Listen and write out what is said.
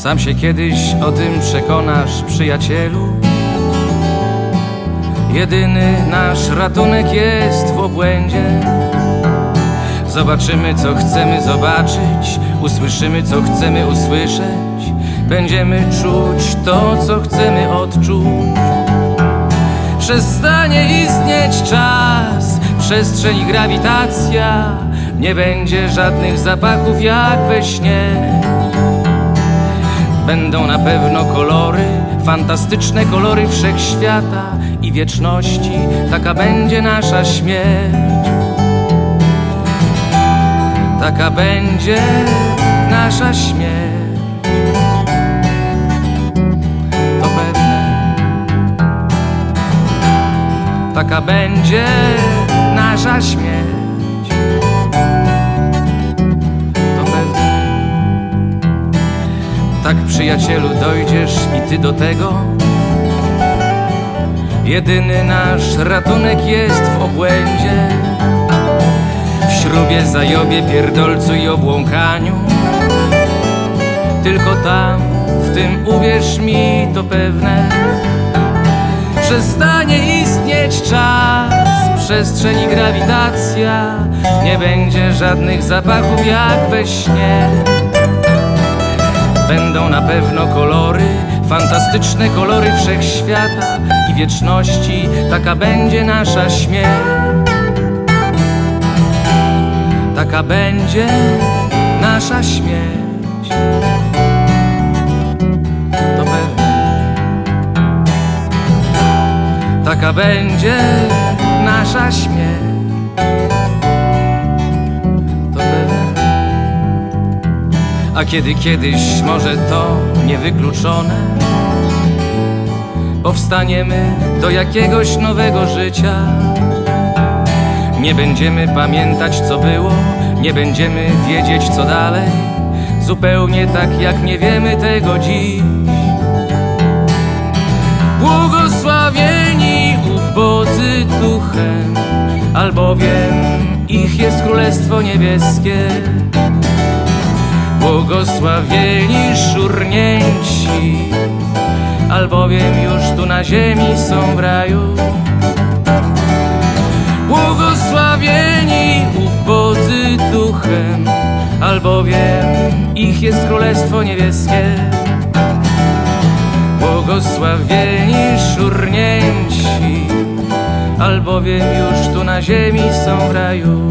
Sam się kiedyś o tym przekonasz, przyjacielu. Jedyny nasz ratunek jest w obłędzie. Zobaczymy, co chcemy zobaczyć, usłyszymy, co chcemy usłyszeć. Będziemy czuć to, co chcemy odczuć. Przestanie istnieć czas, przestrzeń i grawitacja. Nie będzie żadnych zapachów jak we śnie. Będą na pewno kolory, fantastyczne kolory wszechświata i wieczności. Taka będzie nasza śmierć. Taka będzie nasza śmierć. To pewne. Taka będzie nasza śmierć. Przyjacielu, dojdziesz i ty do tego. Jedyny nasz ratunek jest w obłędzie. W śrubie, zajobie, pierdolcu i obłąkaniu. Tylko tam, w tym uwierz mi, to pewne. Przestanie istnieć czas, przestrzeń i grawitacja. Nie będzie żadnych zapachów jak we śnie. Będą na pewno kolory, fantastyczne kolory wszechświata i wieczności. Taka będzie nasza śmierć. Taka będzie nasza śmierć. To pewne. Taka będzie nasza śmierć. A kiedy kiedyś może to niewykluczone? Powstaniemy do jakiegoś nowego życia. Nie będziemy pamiętać co było Nie będziemy wiedzieć co dalej. Zupełnie tak jak nie wiemy tego dziś. Błogosławieni ubodzy duchem Albowiem ich jest Królestwo Niebieskie Błogosławieni szurnięci, albowiem już tu na ziemi są w raju. Błogosławieni ubodzy duchem, albowiem ich jest Królestwo Niebieskie. Błogosławieni szurnięci, albowiem już tu na ziemi są w raju.